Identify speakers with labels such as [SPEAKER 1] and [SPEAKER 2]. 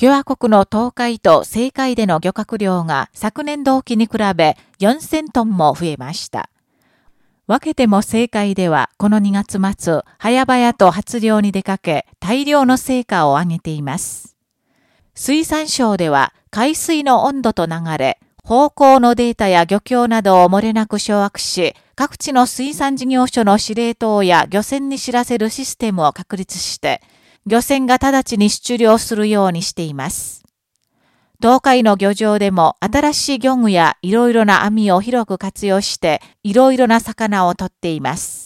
[SPEAKER 1] 共和国の東海と西海での漁獲量が昨年同期に比べ4000トンも増えました。分けても正解では、この2月末、早々と発漁に出かけ、大量の成果を上げています。水産省では、海水の温度と流れ、方向のデータや漁協などを漏れなく掌握し、各地の水産事業所の司令塔や漁船に知らせるシステムを確立して、漁船が直ちに出漁するようにしています。東海の漁場でも新しい漁具やいろいろな網を広く活用していろいろな魚を取っています。